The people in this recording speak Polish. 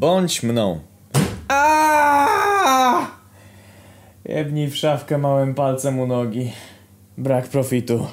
Bądź mną. Aaaa! Jebnij w szafkę małym palcem u nogi. Brak profitu.